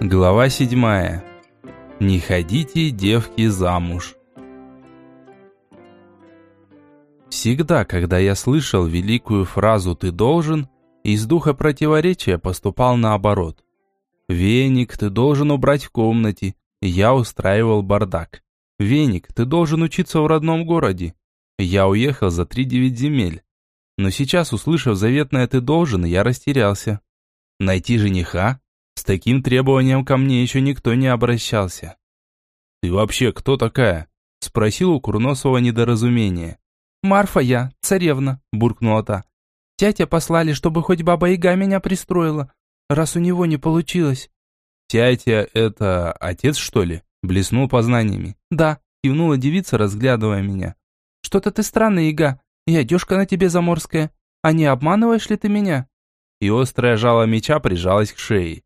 Глава седьмая. Не ходите, девки, замуж. Всегда, когда я слышал великую фразу «ты должен», из духа противоречия поступал наоборот. «Веник, ты должен убрать в комнате». Я устраивал бардак. «Веник, ты должен учиться в родном городе». Я уехал за три девять земель. Но сейчас, услышав заветное «ты должен», я растерялся. Найти жениха? С таким требованием ко мне еще никто не обращался. «Ты вообще кто такая?» – спросил у Курносова недоразумение. «Марфа я, царевна», – буркнула та. «Тятя послали, чтобы хоть баба-яга меня пристроила, раз у него не получилось». «Тятя – это отец, что ли?» – блеснул познаниями. «Да», – кивнула девица, разглядывая меня. «Что-то ты странный, яга, и одежка на тебе заморская. А не обманываешь ли ты меня?» И острое жало меча прижалось к шее.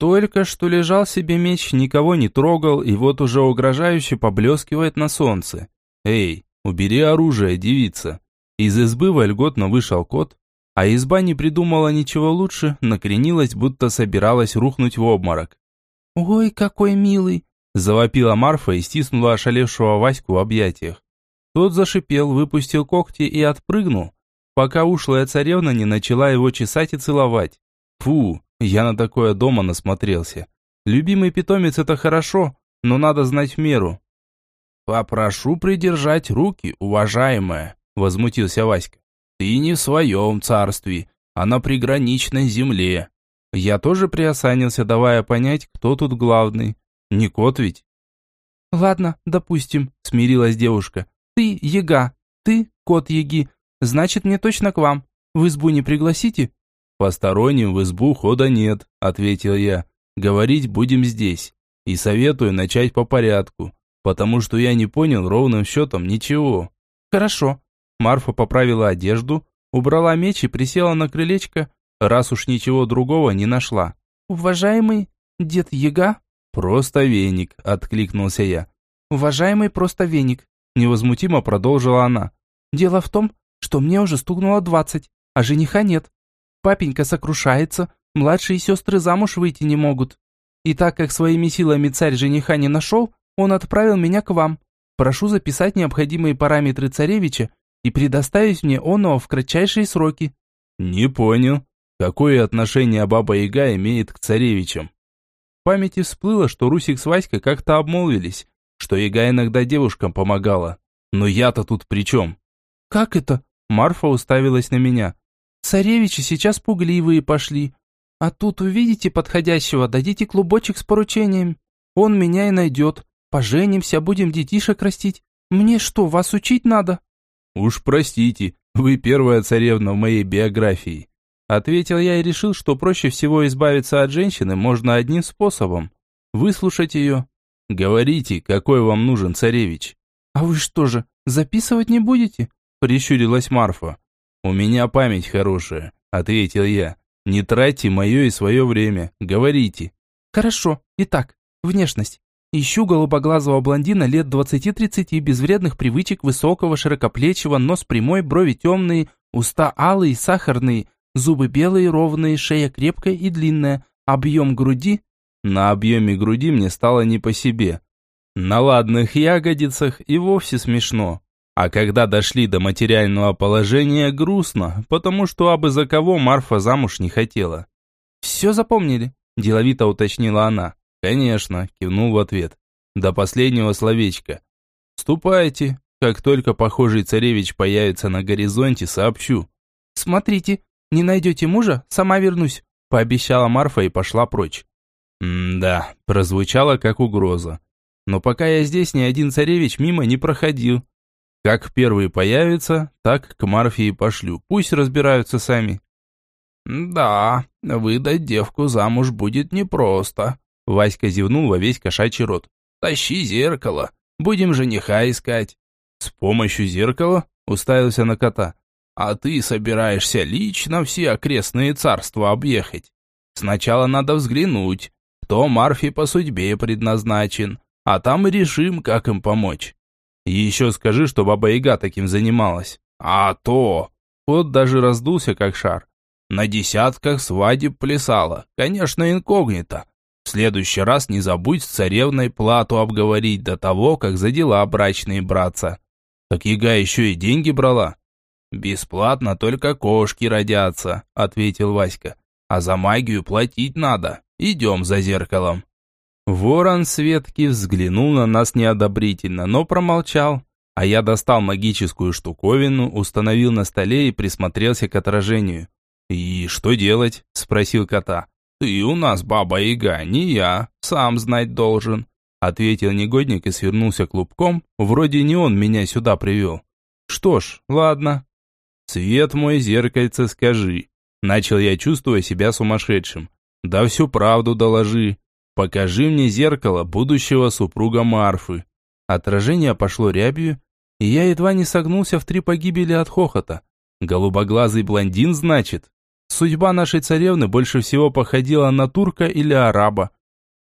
Только что лежал себе меч, никого не трогал, и вот уже угрожающе поблескивает на солнце. «Эй, убери оружие, девица!» Из избы вольготно вышел кот, а изба не придумала ничего лучше, накренилась, будто собиралась рухнуть в обморок. «Ой, какой милый!» Завопила Марфа и стиснула ошалевшего Ваську в объятиях. Тот зашипел, выпустил когти и отпрыгнул, пока ушлая царевна не начала его чесать и целовать. Фу, я на такое дома насмотрелся. Любимый питомец это хорошо, но надо знать в меру. Попрошу придержать руки, уважаемая, возмутился Васька. Ты не в своем царстве, а на приграничной земле. Я тоже приосанился, давая понять, кто тут главный. Не кот ведь? Ладно, допустим, смирилась девушка. Ты яга, ты кот яги, значит мне точно к вам. В избу не пригласите? «Посторонним в избу хода нет», – ответил я. «Говорить будем здесь. И советую начать по порядку, потому что я не понял ровным счетом ничего». «Хорошо». Марфа поправила одежду, убрала меч и присела на крылечко, раз уж ничего другого не нашла. «Уважаемый дед Яга?» «Просто веник», – откликнулся я. «Уважаемый просто веник», – невозмутимо продолжила она. «Дело в том, что мне уже стукнуло двадцать, а жениха нет. Папенька сокрушается, младшие сестры замуж выйти не могут. И так как своими силами царь жениха не нашел, он отправил меня к вам. Прошу записать необходимые параметры царевича и предоставить мне оного в кратчайшие сроки». «Не понял. Какое отношение Баба-Яга имеет к царевичам?» В памяти всплыло, что Русик с Васькой как-то обмолвились, что Яга иногда девушкам помогала. Но я-то тут при чем? «Как это?» Марфа уставилась на меня. Царевичи сейчас пугливые пошли. А тут увидите подходящего, дадите клубочек с поручением. Он меня и найдет. Поженимся, будем детишек растить. Мне что, вас учить надо?» «Уж простите, вы первая царевна в моей биографии». Ответил я и решил, что проще всего избавиться от женщины можно одним способом. Выслушать ее. «Говорите, какой вам нужен царевич?» «А вы что же, записывать не будете?» Прищурилась Марфа. «У меня память хорошая», – ответил я. «Не тратьте мое и свое время. Говорите». «Хорошо. Итак, внешность. Ищу голубоглазого блондина лет 20-30, без вредных привычек, высокого, широкоплечего, нос прямой, брови темные, уста алые, сахарные, зубы белые, ровные, шея крепкая и длинная, объем груди...» На объеме груди мне стало не по себе. На ладных ягодицах и вовсе смешно. А когда дошли до материального положения, грустно, потому что абы за кого Марфа замуж не хотела. «Все запомнили?» – деловито уточнила она. «Конечно», – кивнул в ответ. До последнего словечка. «Ступайте. Как только похожий царевич появится на горизонте, сообщу». «Смотрите, не найдете мужа, сама вернусь», – пообещала Марфа и пошла прочь. «М-да», – прозвучало как угроза. Но пока я здесь, ни один царевич мимо не проходил. Как первые появятся, так к Марфе пошлю. Пусть разбираются сами. Да, выдать девку замуж будет непросто. Васька зевнул во весь кошачий рот. Тащи зеркало. Будем жениха искать. С помощью зеркала? Уставился на кота. А ты собираешься лично все окрестные царства объехать. Сначала надо взглянуть, кто Марфе по судьбе предназначен, а там и решим, как им помочь. Еще скажи, что Баба-Яга таким занималась. А то! Кот даже раздулся, как шар. На десятках свадеб плясала, конечно, инкогнито. В следующий раз не забудь с царевной плату обговорить до того, как за дела брачные браться. Так яга еще и деньги брала. Бесплатно только кошки родятся, ответил Васька. А за магию платить надо. Идем за зеркалом. Ворон Светки взглянул на нас неодобрительно, но промолчал. А я достал магическую штуковину, установил на столе и присмотрелся к отражению. «И что делать?» – спросил кота. «Ты у нас баба-яга, не я, сам знать должен», – ответил негодник и свернулся клубком, вроде не он меня сюда привел. «Что ж, ладно». «Цвет мой зеркальце скажи», – начал я, чувствуя себя сумасшедшим. «Да всю правду доложи. Покажи мне зеркало будущего супруга Марфы». Отражение пошло рябью, и я едва не согнулся в три погибели от хохота. Голубоглазый блондин, значит? Судьба нашей царевны больше всего походила на турка или араба.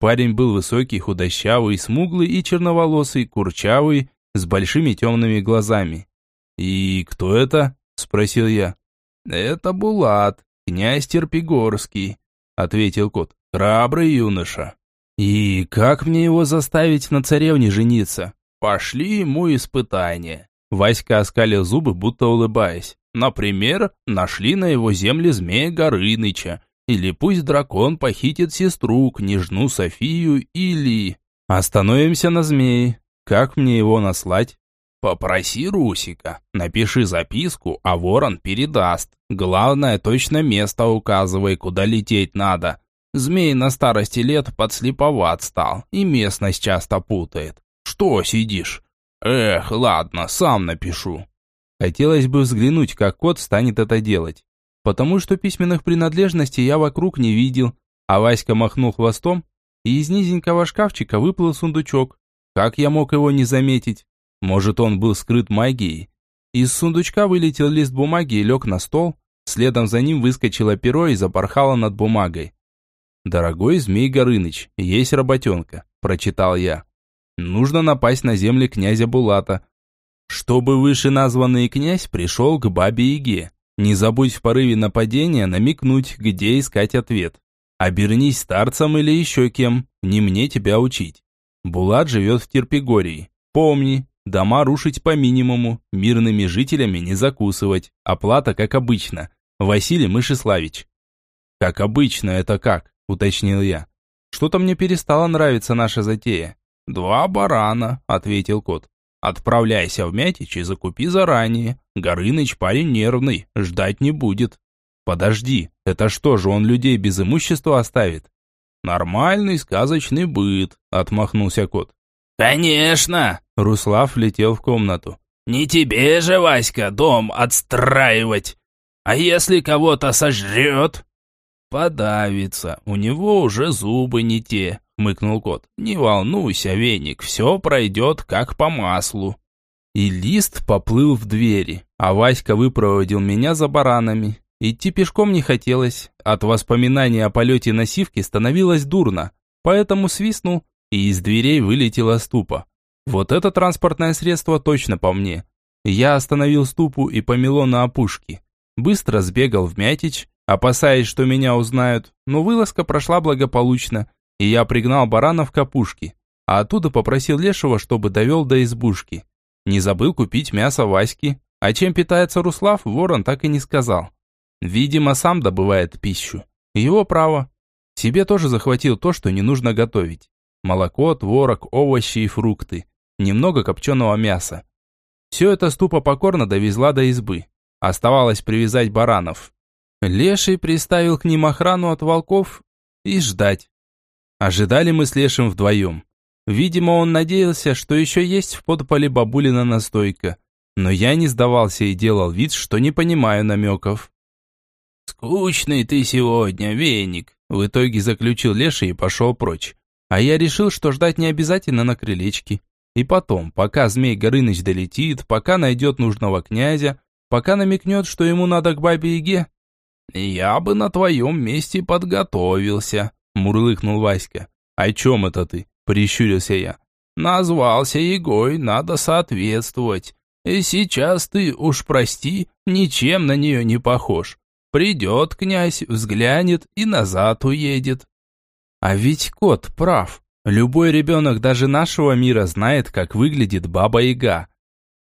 Парень был высокий, худощавый, смуглый и черноволосый, курчавый, с большими темными глазами. «И кто это?» – спросил я. «Это Булат, князь Терпигорский», – ответил кот. «Храбрый юноша». «И как мне его заставить на царевне жениться?» «Пошли ему испытания». Васька оскалил зубы, будто улыбаясь. Например, нашли на его земле змея Горыныча. Или пусть дракон похитит сестру, княжну Софию, или... Остановимся на змее. Как мне его наслать? Попроси Русика. Напиши записку, а ворон передаст. Главное, точно место указывай, куда лететь надо. Змей на старости лет подслеповат стал и местность часто путает. Что сидишь? Эх, ладно, сам напишу. Хотелось бы взглянуть, как кот станет это делать. Потому что письменных принадлежностей я вокруг не видел, а Васька махнул хвостом, и из низенького шкафчика выплыл сундучок. Как я мог его не заметить? Может, он был скрыт магией? Из сундучка вылетел лист бумаги и лег на стол, следом за ним выскочило перо и запорхало над бумагой. «Дорогой Змей Горыныч, есть работенка», – прочитал я. «Нужно напасть на земли князя Булата, чтобы вышеназванный князь пришел к бабе Яге. Не забудь в порыве нападения намекнуть, где искать ответ. Обернись старцем или еще кем, не мне тебя учить. Булат живет в Терпигории. Помни, дома рушить по минимуму, мирными жителями не закусывать. Оплата как обычно. Василий Мышеславич. Как обычно, это как? Уточнил я. Что-то мне перестало нравиться наша затея. Два барана, ответил кот. Отправляйся в Мятич и закупи заранее. Горыныч парень нервный, ждать не будет. Подожди, это что же, он людей без имущества оставит? Нормальный сказочный быт, отмахнулся кот. Конечно, Руслав летел в комнату. Не тебе же, Васька, дом отстраивать. А если кого-то сожрет? Подавится, у него уже зубы не те, хмыкнул кот. «Не волнуйся, веник, все пройдет как по маслу». И лист поплыл в двери, а Васька выпроводил меня за баранами. Идти пешком не хотелось, от воспоминаний о полете на сивке становилось дурно, поэтому свистнул, и из дверей вылетела ступа. Вот это транспортное средство точно по мне. Я остановил ступу и помело на опушке. Быстро сбегал в Мятич, опасаясь, что меня узнают, но вылазка прошла благополучно, и я пригнал баранов к опушке, а оттуда попросил Лешего, чтобы довел до избушки. Не забыл купить мясо Васьки, а чем питается Руслав, ворон так и не сказал. Видимо, сам добывает пищу. Его право. Себе тоже захватил то, что не нужно готовить. Молоко, творог, овощи и фрукты. Немного копченого мяса. Все это ступа покорно довезла до избы. Оставалось привязать баранов. Леший приставил к ним охрану от волков и ждать. Ожидали мы с Лешим вдвоем. Видимо, он надеялся, что еще есть в подполе бабулина настойка. Но я не сдавался и делал вид, что не понимаю намеков. «Скучный ты сегодня, веник», — в итоге заключил Леша и пошел прочь. А я решил, что ждать не обязательно на крылечке. И потом, пока Змей Горыныч долетит, пока найдет нужного князя, пока намекнет, что ему надо к бабе Яге, я бы на твоем месте подготовился мурлыкнул Васька. «О чем это ты?» – прищурился я. «Назвался Егой, надо соответствовать. И сейчас ты, уж прости, ничем на нее не похож. Придет князь, взглянет и назад уедет». А ведь кот прав. Любой ребенок даже нашего мира знает, как выглядит Баба-Яга.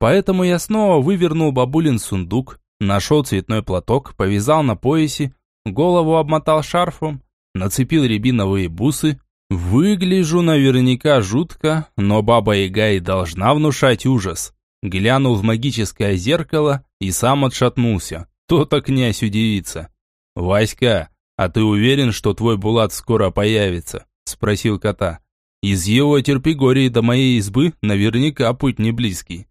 Поэтому я снова вывернул бабулин сундук, нашел цветной платок, повязал на поясе, голову обмотал шарфом, нацепил рябиновые бусы. Выгляжу наверняка жутко, но Баба-Яга и должна внушать ужас. Глянул в магическое зеркало и сам отшатнулся. То-то князь удивится. «Васька, а ты уверен, что твой Булат скоро появится?» Спросил кота. «Из его терпигории до моей избы наверняка путь не близкий».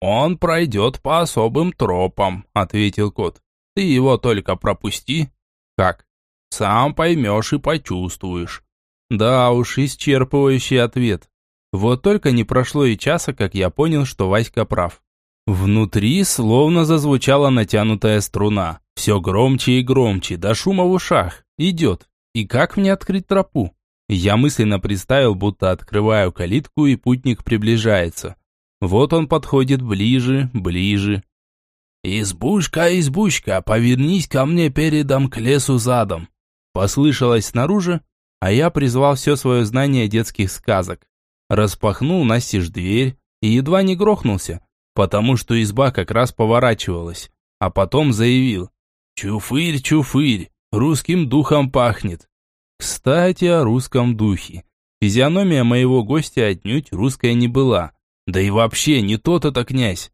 «Он пройдет по особым тропам», — ответил кот. «Ты его только пропусти». «Как?» «Сам поймешь и почувствуешь». Да уж, исчерпывающий ответ. Вот только не прошло и часа, как я понял, что Васька прав. Внутри словно зазвучала натянутая струна. Все громче и громче, до шума в ушах. Идет. И как мне открыть тропу? Я мысленно представил, будто открываю калитку, и путник приближается. Вот он подходит ближе, ближе. «Избушка, избушка, повернись ко мне передом к лесу задом!» Послышалось снаружи, а я призвал все свое знание детских сказок распахнул настежь дверь и едва не грохнулся, потому что изба как раз поворачивалась, а потом заявил «Чуфырь, чуфырь, русским духом пахнет». Кстати, о русском духе. Физиономия моего гостя отнюдь русская не была. Да и вообще, не тот это князь.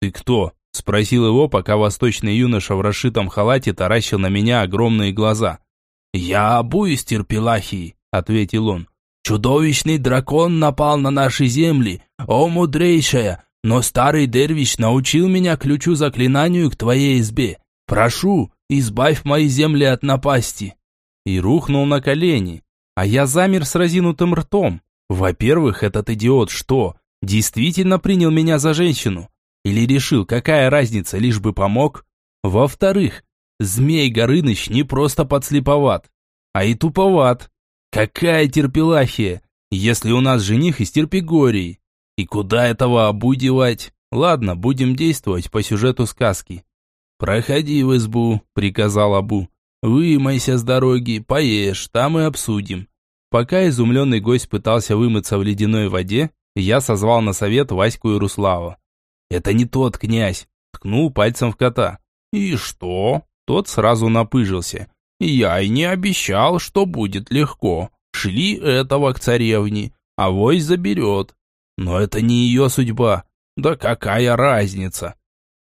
«Ты кто?» – спросил его, пока восточный юноша в расшитом халате таращил на меня огромные глаза. «Я Абу из Терпелахии», – ответил он. Чудовищный дракон напал на наши земли, о мудрейшая, но старый дервиш научил меня ключу заклинанию к твоей избе. Прошу, избавь мои земли от напасти». И рухнул на колени, а я замер с разинутым ртом. Во-первых, этот идиот что, действительно принял меня за женщину? Или решил, какая разница, лишь бы помог? Во-вторых, Змей Горыныч не просто подслеповат, а и туповат. Какая терпелахия, если у нас жених из Терпигории? И куда этого девать? Ладно, будем действовать по сюжету сказки. «Проходи в избу», — приказал Абу. «Вымойся с дороги, поешь, там и обсудим». Пока изумленный гость пытался вымыться в ледяной воде, я созвал на совет Ваську и Руслава. «Это не тот князь», — ткнул пальцем в кота. «И что?» Тот сразу напыжился. Я и не обещал, что будет легко. Шли этого к царевне, а вось заберет. Но это не ее судьба. Да какая разница?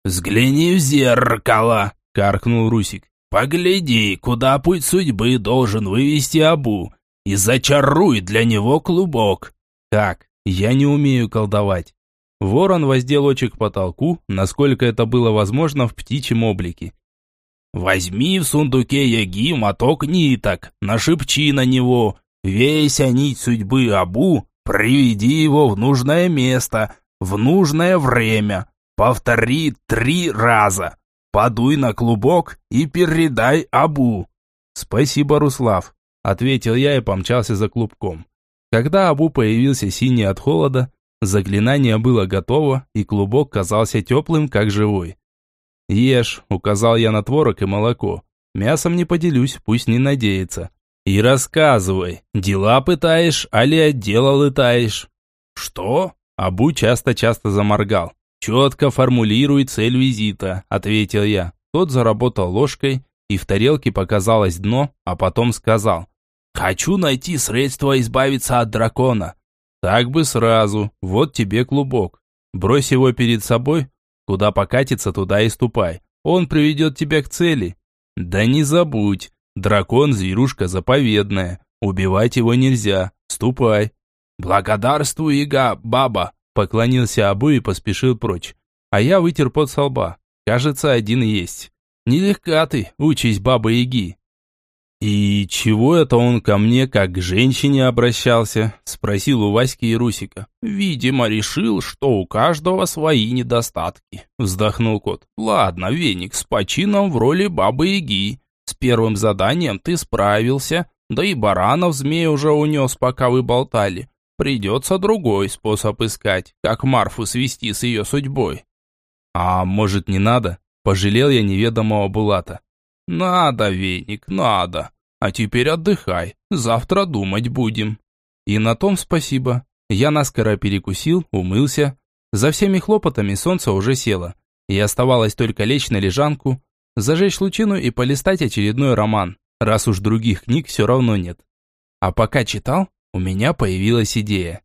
«Взгляни в зеркало!» – каркнул Русик. «Погляди, куда путь судьбы должен вывести Абу, и зачаруй для него клубок». «Как? Я не умею колдовать». Ворон воздел очи к потолку, насколько это было возможно в птичьем облике. Возьми в сундуке яги моток ниток, нашепчи на него, вейся нить судьбы Абу, приведи его в нужное место, в нужное время. Повтори три раза. Подуй на клубок и передай Абу. Спасибо, Руслав, ответил я и помчался за клубком. Когда Абу появился синий от холода, заклинание было готово, и клубок казался теплым, как живой. «Ешь», — указал я на творог и молоко. «Мясом не поделюсь, пусть не надеется». «И рассказывай, дела пытаешь, али от дела летаешь?» «Что?» Абу часто-часто заморгал. «Четко формулируй цель визита», — ответил я. Тот заработал ложкой, и в тарелке показалось дно, а потом сказал. «Хочу найти средства избавиться от дракона». «Так бы сразу, вот тебе клубок. Брось его перед собой, Куда покатится, туда и ступай. Он приведет тебя к цели. Да не забудь, дракон – зверушка заповедная. Убивать его нельзя. Ступай. Благодарствуй, Ига, баба, поклонился Абу и поспешил прочь. А я вытер пот со лба. Кажется, один есть. Нелегка ты, учись бабы Яги. «И чего это он ко мне как к женщине обращался?» – спросил у Васьки и Русика. «Видимо, решил, что у каждого свои недостатки», – вздохнул кот. «Ладно, Веник, с почином в роли бабы-яги. С первым заданием ты справился, да и баранов змей уже унес, пока вы болтали. Придется другой способ искать, как Марфу свести с ее судьбой». «А может, не надо?» – пожалел я неведомого Булата. «Надо, Веник, надо. А теперь отдыхай, завтра думать будем». И на том спасибо. Я наскоро перекусил, умылся. За всеми хлопотами солнце уже село. И оставалось только лечь на лежанку, зажечь лучину и полистать очередной роман, раз уж других книг все равно нет. А пока читал, у меня появилась идея.